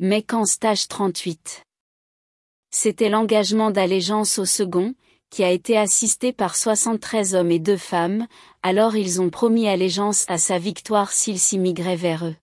mais qu'en stage 38. C'était l'engagement d'allégeance au second, qui a été assisté par 73 hommes et deux femmes, alors ils ont promis allégeance à sa victoire s'il s'immigrait vers eux.